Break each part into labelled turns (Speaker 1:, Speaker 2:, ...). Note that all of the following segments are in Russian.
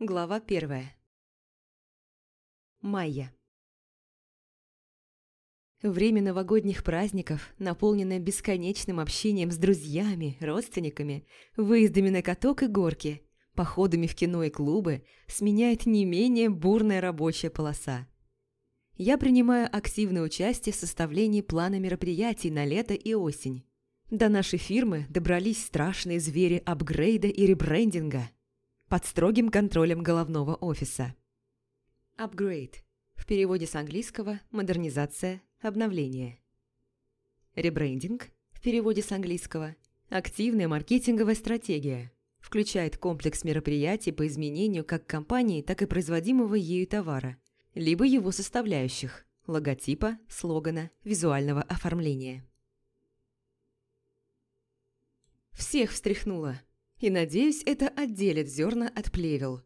Speaker 1: Глава первая. Майя. Время новогодних праздников, наполненное бесконечным общением с друзьями, родственниками, выездами на каток и горки, походами в кино и клубы, сменяет не менее бурная рабочая полоса. Я принимаю активное участие в составлении плана мероприятий на лето и осень. До нашей фирмы добрались страшные звери апгрейда и ребрендинга под строгим контролем головного офиса. Upgrade. В переводе с английского «модернизация», «обновление». Ребрендинг. В переводе с английского «активная маркетинговая стратегия». Включает комплекс мероприятий по изменению как компании, так и производимого ею товара, либо его составляющих – логотипа, слогана, визуального оформления. Всех встряхнуло. И, надеюсь, это отделит зерна от плевел.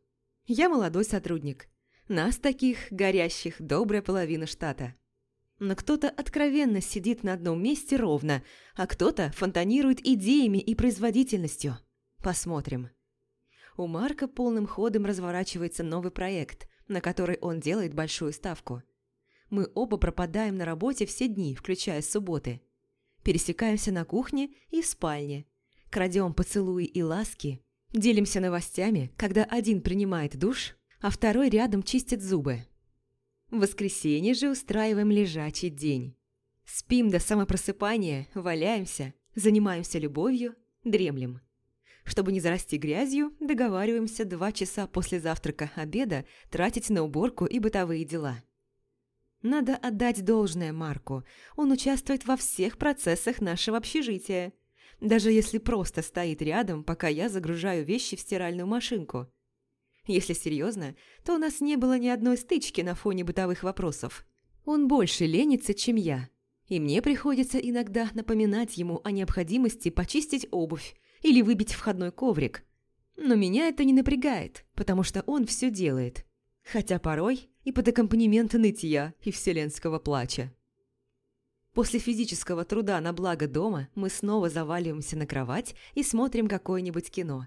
Speaker 1: Я молодой сотрудник. Нас таких, горящих, добрая половина штата. Но кто-то откровенно сидит на одном месте ровно, а кто-то фонтанирует идеями и производительностью. Посмотрим. У Марка полным ходом разворачивается новый проект, на который он делает большую ставку. Мы оба пропадаем на работе все дни, включая субботы. Пересекаемся на кухне и в спальне – крадем поцелуи и ласки, делимся новостями, когда один принимает душ, а второй рядом чистит зубы. В воскресенье же устраиваем лежачий день. Спим до самопросыпания, валяемся, занимаемся любовью, дремлем. Чтобы не зарасти грязью, договариваемся два часа после завтрака обеда тратить на уборку и бытовые дела. Надо отдать должное Марку. Он участвует во всех процессах нашего общежития – даже если просто стоит рядом, пока я загружаю вещи в стиральную машинку. Если серьезно, то у нас не было ни одной стычки на фоне бытовых вопросов. Он больше ленится, чем я. И мне приходится иногда напоминать ему о необходимости почистить обувь или выбить входной коврик. Но меня это не напрягает, потому что он все делает. Хотя порой и под аккомпанемент нытья и вселенского плача. После физического труда на благо дома мы снова заваливаемся на кровать и смотрим какое-нибудь кино.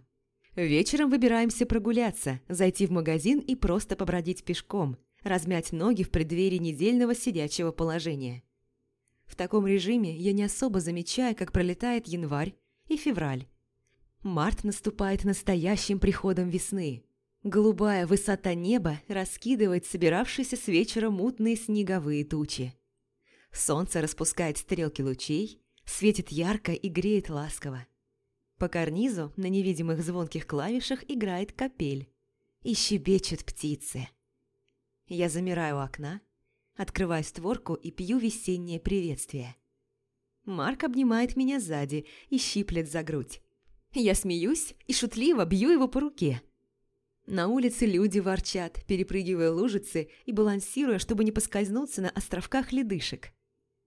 Speaker 1: Вечером выбираемся прогуляться, зайти в магазин и просто побродить пешком, размять ноги в преддверии недельного сидячего положения. В таком режиме я не особо замечаю, как пролетает январь и февраль. Март наступает настоящим приходом весны. Голубая высота неба раскидывает собиравшиеся с вечера мутные снеговые тучи. Солнце распускает стрелки лучей, светит ярко и греет ласково. По карнизу на невидимых звонких клавишах играет капель. И щебечут птицы. Я замираю у окна, открываю створку и пью весеннее приветствие. Марк обнимает меня сзади и щиплет за грудь. Я смеюсь и шутливо бью его по руке. На улице люди ворчат, перепрыгивая лужицы и балансируя, чтобы не поскользнуться на островках ледышек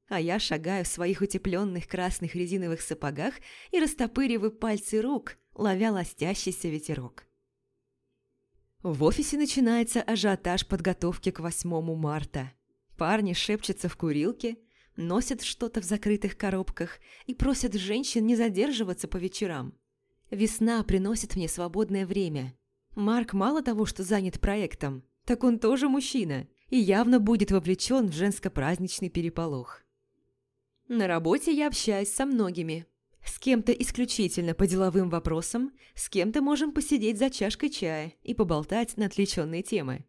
Speaker 1: а я шагаю в своих утепленных красных резиновых сапогах и растопыриваю пальцы рук, ловя ластящийся ветерок. В офисе начинается ажиотаж подготовки к 8 марта. Парни шепчутся в курилке, носят что-то в закрытых коробках и просят женщин не задерживаться по вечерам. Весна приносит мне свободное время. Марк мало того, что занят проектом, так он тоже мужчина и явно будет вовлечен в женско-праздничный переполох. На работе я общаюсь со многими. С кем-то исключительно по деловым вопросам, с кем-то можем посидеть за чашкой чая и поболтать на отвлеченные темы.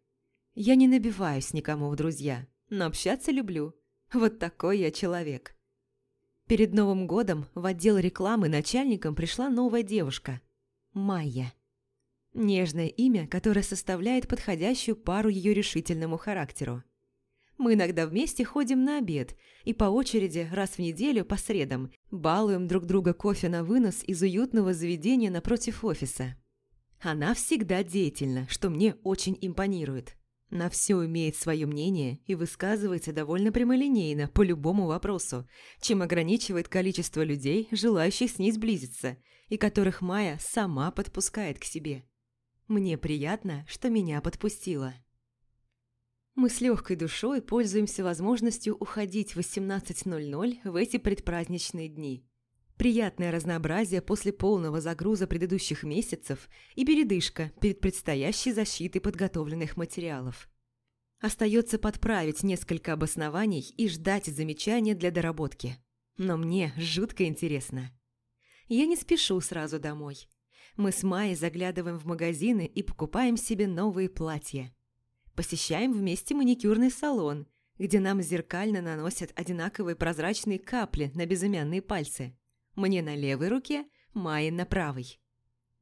Speaker 1: Я не набиваюсь никому в друзья, но общаться люблю. Вот такой я человек. Перед Новым годом в отдел рекламы начальником пришла новая девушка – Майя. Нежное имя, которое составляет подходящую пару ее решительному характеру. Мы иногда вместе ходим на обед и по очереди раз в неделю по средам балуем друг друга кофе на вынос из уютного заведения напротив офиса. Она всегда деятельна, что мне очень импонирует. На все имеет свое мнение и высказывается довольно прямолинейно по любому вопросу, чем ограничивает количество людей, желающих с ней сблизиться, и которых Майя сама подпускает к себе. Мне приятно, что меня подпустила. Мы с легкой душой пользуемся возможностью уходить в 18.00 в эти предпраздничные дни. Приятное разнообразие после полного загруза предыдущих месяцев и передышка перед предстоящей защитой подготовленных материалов. Остается подправить несколько обоснований и ждать замечания для доработки. Но мне жутко интересно. Я не спешу сразу домой. Мы с Майей заглядываем в магазины и покупаем себе новые платья. Посещаем вместе маникюрный салон, где нам зеркально наносят одинаковые прозрачные капли на безымянные пальцы. Мне на левой руке, Майе на правой.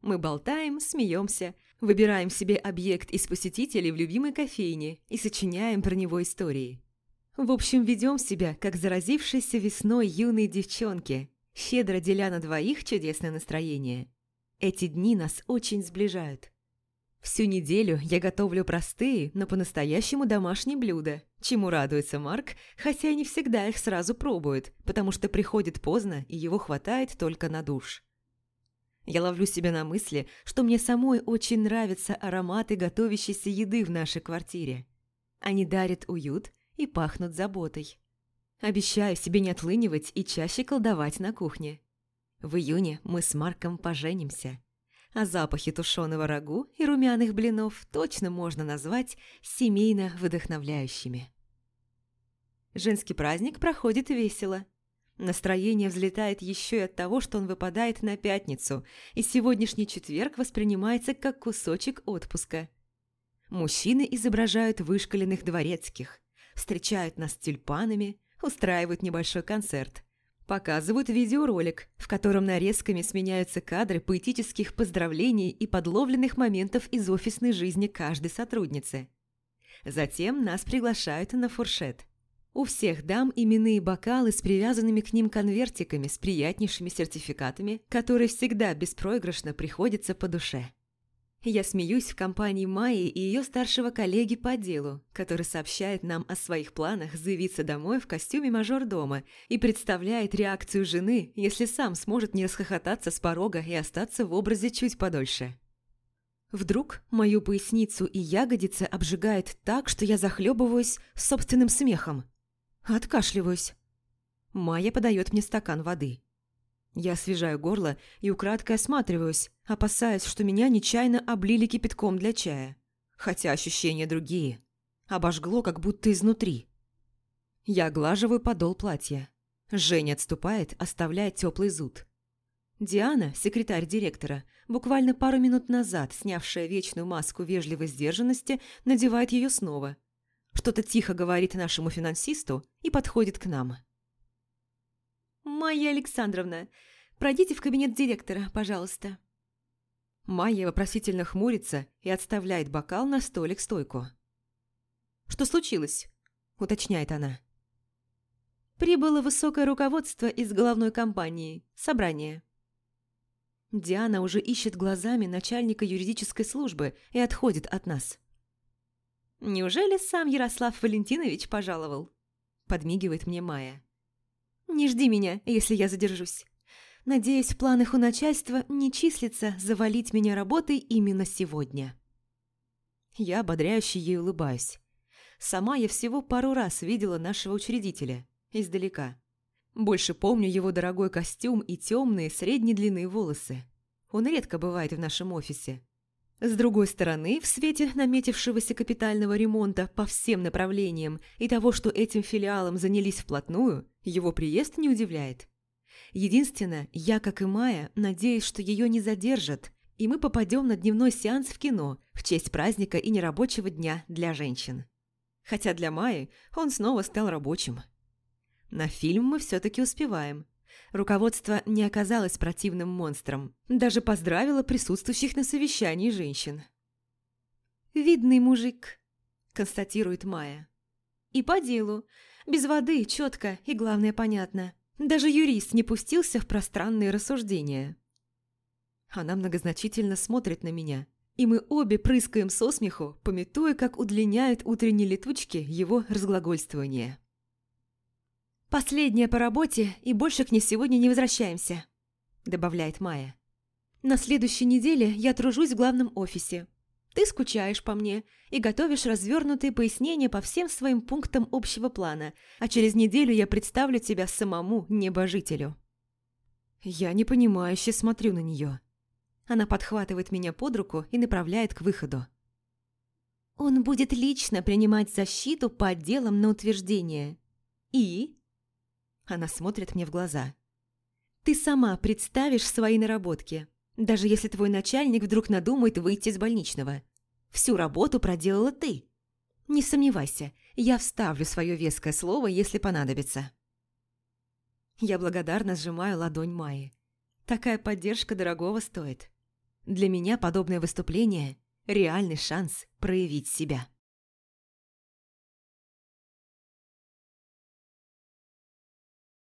Speaker 1: Мы болтаем, смеемся, выбираем себе объект из посетителей в любимой кофейне и сочиняем про него истории. В общем, ведем себя, как заразившиеся весной юные девчонки, щедро деля на двоих чудесное настроение. Эти дни нас очень сближают. Всю неделю я готовлю простые, но по-настоящему домашние блюда, чему радуется Марк, хотя и не всегда их сразу пробует, потому что приходит поздно и его хватает только на душ. Я ловлю себя на мысли, что мне самой очень нравятся ароматы готовящейся еды в нашей квартире. Они дарят уют и пахнут заботой. Обещаю себе не отлынивать и чаще колдовать на кухне. В июне мы с Марком поженимся а запахи тушеного рагу и румяных блинов точно можно назвать семейно вдохновляющими. Женский праздник проходит весело. Настроение взлетает еще и от того, что он выпадает на пятницу, и сегодняшний четверг воспринимается как кусочек отпуска. Мужчины изображают вышкаленных дворецких, встречают нас тюльпанами, устраивают небольшой концерт – Показывают видеоролик, в котором нарезками сменяются кадры поэтических поздравлений и подловленных моментов из офисной жизни каждой сотрудницы. Затем нас приглашают на фуршет. У всех дам именные бокалы с привязанными к ним конвертиками с приятнейшими сертификатами, которые всегда беспроигрышно приходятся по душе. Я смеюсь в компании Майи и ее старшего коллеги по делу, который сообщает нам о своих планах заявиться домой в костюме мажор-дома и представляет реакцию жены, если сам сможет не расхохотаться с порога и остаться в образе чуть подольше. Вдруг мою поясницу и ягодицы обжигает так, что я захлебываюсь собственным смехом. Откашливаюсь. Майя подает мне стакан воды. Я освежаю горло и украдкой осматриваюсь, опасаясь, что меня нечаянно облили кипятком для чая. Хотя ощущения другие. Обожгло, как будто изнутри. Я оглаживаю подол платья. Женя отступает, оставляя теплый зуд. Диана, секретарь директора, буквально пару минут назад, снявшая вечную маску вежливой сдержанности, надевает ее снова. Что-то тихо говорит нашему финансисту и подходит к нам.
Speaker 2: «Майя Александровна, пройдите в кабинет директора, пожалуйста».
Speaker 1: Майя вопросительно хмурится и отставляет бокал на столик-стойку. «Что случилось?» – уточняет она.
Speaker 2: «Прибыло высокое руководство из головной компании. Собрание».
Speaker 1: Диана уже ищет глазами начальника юридической службы и отходит от нас.
Speaker 2: «Неужели сам Ярослав Валентинович пожаловал?» – подмигивает мне Майя. Не жди меня, если я задержусь. Надеюсь, в планах у начальства не числится завалить меня работой именно сегодня.
Speaker 1: Я ободряюще ей улыбаюсь. Сама я всего пару раз видела нашего учредителя. Издалека. Больше помню его дорогой костюм и темные средней длины волосы. Он редко бывает в нашем офисе. С другой стороны, в свете наметившегося капитального ремонта по всем направлениям и того, что этим филиалом занялись вплотную, его приезд не удивляет. Единственное, я, как и Майя, надеюсь, что ее не задержат, и мы попадем на дневной сеанс в кино в честь праздника и нерабочего дня для женщин. Хотя для Майи он снова стал рабочим. На фильм мы все-таки успеваем – Руководство не оказалось противным монстром, даже поздравило присутствующих на совещании женщин.
Speaker 2: «Видный мужик», – констатирует Майя. «И по делу. Без воды, четко и, главное, понятно. Даже юрист не пустился в пространные рассуждения».
Speaker 1: Она многозначительно смотрит на меня, и мы обе прыскаем со смеху, пометуя, как удлиняют утренние летучки его разглагольствование.
Speaker 2: «Последняя по работе, и больше к ней сегодня не возвращаемся», – добавляет Майя. «На следующей неделе я тружусь в главном офисе. Ты скучаешь по мне и готовишь развернутые пояснения по всем своим пунктам общего плана, а через неделю я представлю тебя самому небожителю».
Speaker 1: Я непонимающе смотрю на нее. Она подхватывает меня под руку и направляет к выходу.
Speaker 2: Он будет лично принимать защиту по отделам на утверждение. И? Она смотрит мне в глаза. Ты сама представишь свои наработки, даже если твой начальник вдруг надумает выйти из больничного. Всю работу проделала ты. Не сомневайся, я вставлю свое веское слово, если понадобится. Я благодарно сжимаю ладонь Майи. Такая поддержка дорогого стоит. Для меня подобное выступление – реальный шанс проявить себя.